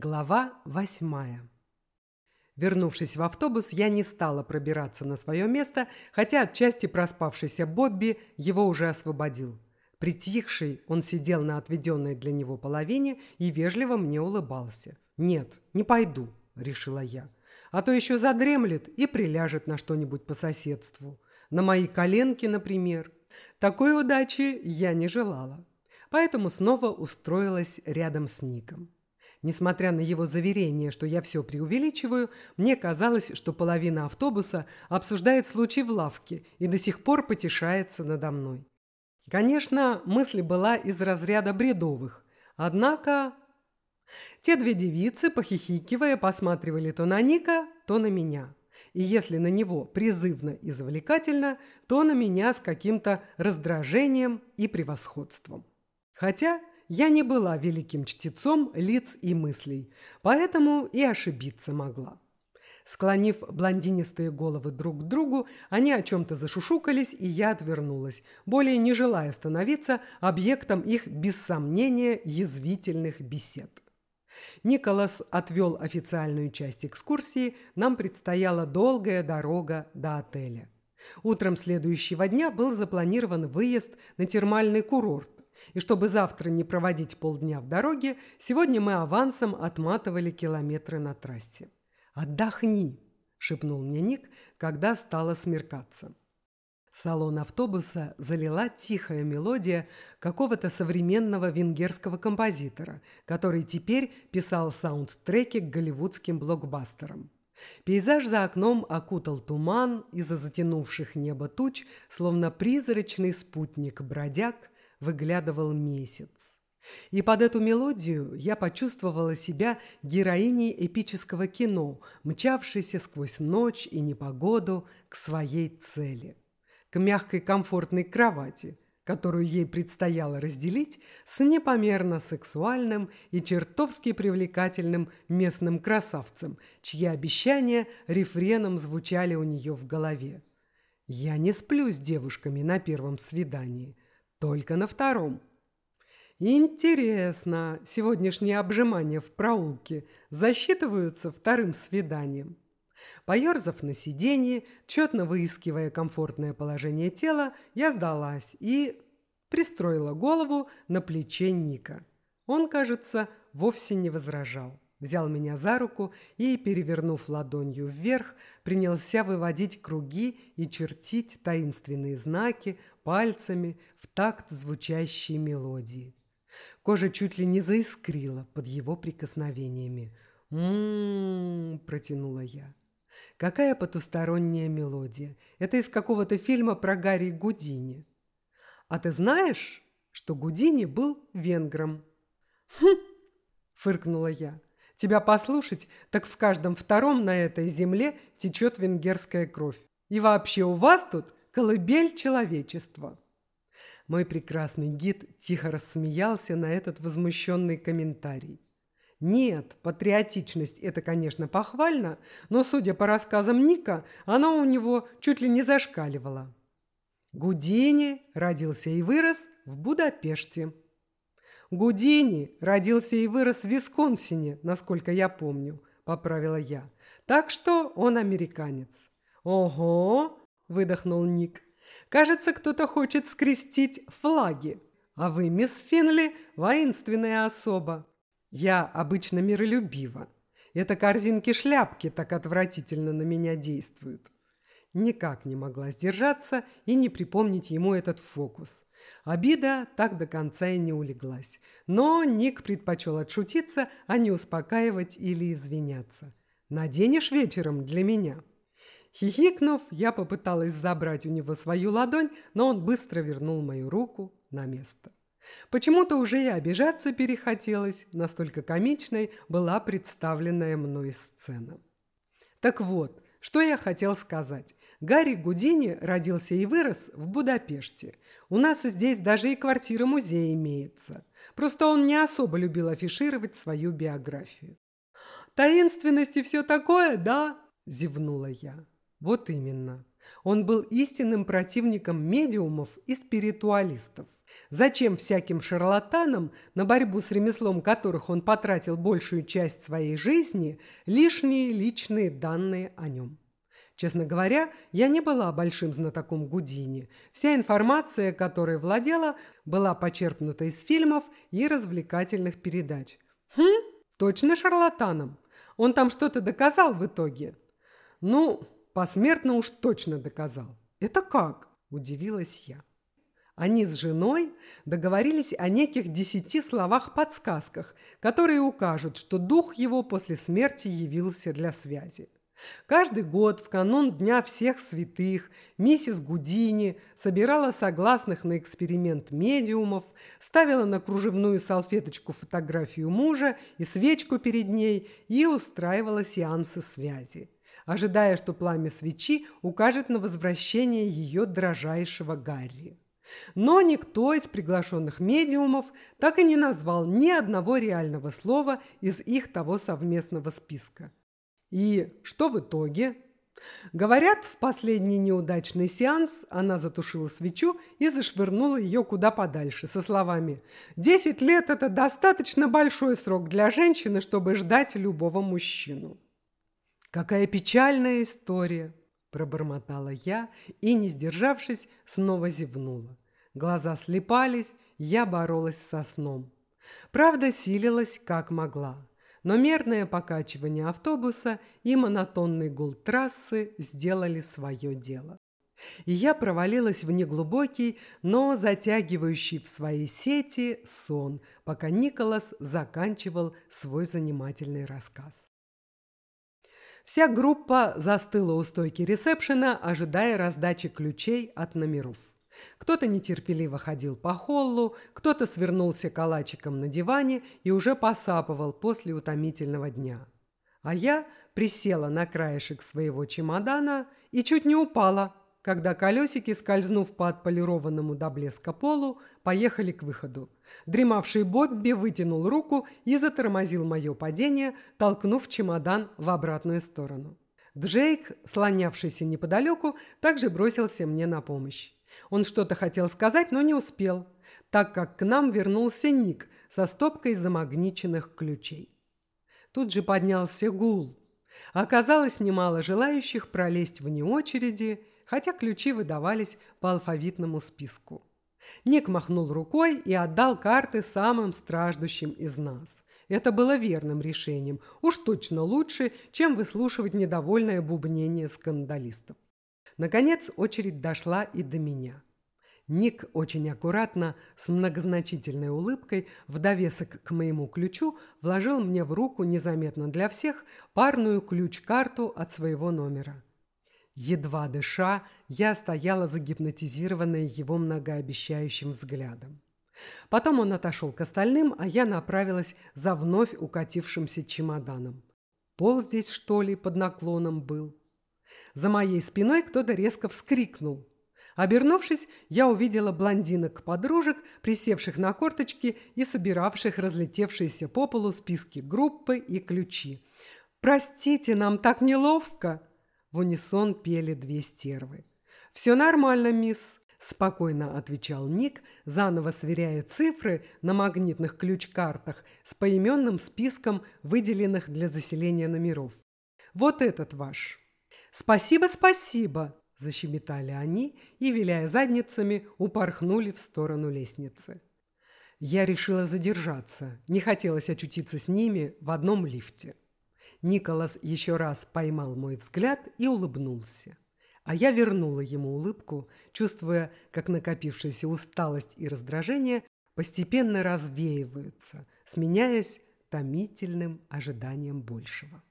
Глава восьмая. Вернувшись в автобус, я не стала пробираться на свое место, хотя отчасти проспавшийся Бобби его уже освободил. Притихший, он сидел на отведенной для него половине и вежливо мне улыбался. «Нет, не пойду», — решила я. «А то еще задремлет и приляжет на что-нибудь по соседству. На мои коленки, например. Такой удачи я не желала. Поэтому снова устроилась рядом с Ником. Несмотря на его заверение, что я все преувеличиваю, мне казалось, что половина автобуса обсуждает случай в лавке и до сих пор потешается надо мной. Конечно, мысль была из разряда бредовых, однако... Те две девицы, похихикивая, посматривали то на Ника, то на меня. И если на него призывно и завлекательно, то на меня с каким-то раздражением и превосходством. Хотя я не была великим чтецом лиц и мыслей, поэтому и ошибиться могла. Склонив блондинистые головы друг к другу, они о чем-то зашушукались, и я отвернулась, более не желая становиться объектом их, без сомнения, язвительных бесед. Николас отвел официальную часть экскурсии, нам предстояла долгая дорога до отеля. Утром следующего дня был запланирован выезд на термальный курорт, и чтобы завтра не проводить полдня в дороге, сегодня мы авансом отматывали километры на трассе. «Отдохни!» – шепнул мне Ник, когда стало смеркаться. Салон автобуса залила тихая мелодия какого-то современного венгерского композитора, который теперь писал саундтреки к голливудским блокбастерам. Пейзаж за окном окутал туман из-за затянувших небо туч, словно призрачный спутник бродяг – выглядывал месяц. И под эту мелодию я почувствовала себя героиней эпического кино, мчавшейся сквозь ночь и непогоду к своей цели. К мягкой комфортной кровати, которую ей предстояло разделить с непомерно сексуальным и чертовски привлекательным местным красавцем, чьи обещания рефреном звучали у нее в голове. «Я не сплю с девушками на первом свидании», только на втором. Интересно, сегодняшние обжимания в проулке засчитываются вторым свиданием. Поерзав на сиденье, тщетно выискивая комфортное положение тела, я сдалась и пристроила голову на плече Ника. Он, кажется, вовсе не возражал взял меня за руку и, перевернув ладонью вверх, принялся выводить круги и чертить таинственные знаки пальцами в такт звучащей мелодии. Кожа чуть ли не заискрила под его прикосновениями. «М-м-м», протянула я. «Какая потусторонняя мелодия! Это из какого-то фильма про Гарри Гудини. А ты знаешь, что Гудини был венгром?» «Хм!» – фыркнула я. Тебя послушать, так в каждом втором на этой земле течет венгерская кровь. И вообще у вас тут колыбель человечества». Мой прекрасный гид тихо рассмеялся на этот возмущенный комментарий. Нет, патриотичность – это, конечно, похвально, но, судя по рассказам Ника, она у него чуть ли не зашкаливала. Гудини родился и вырос в Будапеште. Гудини родился и вырос в Висконсине, насколько я помню, поправила я. Так что он американец. Ого, выдохнул Ник. Кажется, кто-то хочет скрестить флаги. А вы, мисс Финли, воинственная особа. Я обычно миролюбива. Это корзинки-шляпки так отвратительно на меня действуют. Никак не могла сдержаться и не припомнить ему этот фокус. Обида так до конца и не улеглась. Но Ник предпочел отшутиться, а не успокаивать или извиняться. «Наденешь вечером для меня?» Хихикнув, я попыталась забрать у него свою ладонь, но он быстро вернул мою руку на место. Почему-то уже и обижаться перехотелось, настолько комичной была представленная мной сцена. Так вот, что я хотел сказать. Гарри Гудини родился и вырос в Будапеште. У нас здесь даже и квартира-музей имеется. Просто он не особо любил афишировать свою биографию. «Таинственность и все такое, да?» – зевнула я. «Вот именно. Он был истинным противником медиумов и спиритуалистов. Зачем всяким шарлатанам, на борьбу с ремеслом которых он потратил большую часть своей жизни, лишние личные данные о нем? Честно говоря, я не была большим знатоком Гудини. Вся информация, которой владела, была почерпнута из фильмов и развлекательных передач. Хм, точно шарлатаном. Он там что-то доказал в итоге. Ну, посмертно уж точно доказал. Это как? Удивилась я. Они с женой договорились о неких десяти словах-подсказках, которые укажут, что дух его после смерти явился для связи. Каждый год в канун Дня всех святых миссис Гудини собирала согласных на эксперимент медиумов, ставила на кружевную салфеточку фотографию мужа и свечку перед ней и устраивала сеансы связи, ожидая, что пламя свечи укажет на возвращение ее дрожайшего Гарри. Но никто из приглашенных медиумов так и не назвал ни одного реального слова из их того совместного списка. И что в итоге? Говорят, в последний неудачный сеанс она затушила свечу и зашвырнула ее куда подальше со словами «Десять лет – это достаточно большой срок для женщины, чтобы ждать любого мужчину». «Какая печальная история!» – пробормотала я и, не сдержавшись, снова зевнула. Глаза слепались, я боролась со сном. Правда, силилась как могла но мерное покачивание автобуса и монотонный гул трассы сделали свое дело. И я провалилась в неглубокий, но затягивающий в свои сети сон, пока Николас заканчивал свой занимательный рассказ. Вся группа застыла у стойки ресепшена, ожидая раздачи ключей от номеров. Кто-то нетерпеливо ходил по холлу, кто-то свернулся калачиком на диване и уже посапывал после утомительного дня. А я присела на краешек своего чемодана и чуть не упала, когда колесики, скользнув по отполированному до блеска полу, поехали к выходу. Дремавший Бобби вытянул руку и затормозил мое падение, толкнув чемодан в обратную сторону. Джейк, слонявшийся неподалеку, также бросился мне на помощь. Он что-то хотел сказать, но не успел, так как к нам вернулся Ник со стопкой замагниченных ключей. Тут же поднялся гул. Оказалось немало желающих пролезть вне очереди, хотя ключи выдавались по алфавитному списку. Ник махнул рукой и отдал карты самым страждущим из нас. Это было верным решением, уж точно лучше, чем выслушивать недовольное бубнение скандалистов. Наконец очередь дошла и до меня. Ник очень аккуратно, с многозначительной улыбкой, в довесок к моему ключу, вложил мне в руку, незаметно для всех, парную ключ-карту от своего номера. Едва дыша, я стояла загипнотизированная его многообещающим взглядом. Потом он отошел к остальным, а я направилась за вновь укатившимся чемоданом. Пол здесь, что ли, под наклоном был? За моей спиной кто-то резко вскрикнул. Обернувшись, я увидела блондинок-подружек, присевших на корточки и собиравших разлетевшиеся по полу списки группы и ключи. «Простите, нам так неловко!» В унисон пели две стервы. «Все нормально, мисс», – спокойно отвечал Ник, заново сверяя цифры на магнитных ключ-картах с поименным списком выделенных для заселения номеров. «Вот этот ваш». «Спасибо, спасибо!» – защебетали они и, виляя задницами, упорхнули в сторону лестницы. Я решила задержаться, не хотелось очутиться с ними в одном лифте. Николас еще раз поймал мой взгляд и улыбнулся. А я вернула ему улыбку, чувствуя, как накопившаяся усталость и раздражение постепенно развеиваются, сменяясь томительным ожиданием большего.